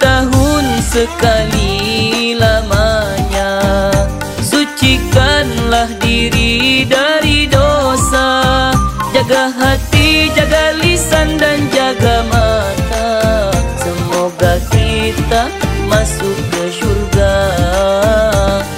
setahun sekali lamanya. Sucikanlah diri dari dosa. Jaga hati, jaga lisan dan jaga mata. Semoga kita masuk ke syurga. Semoga kita masuk ke syurga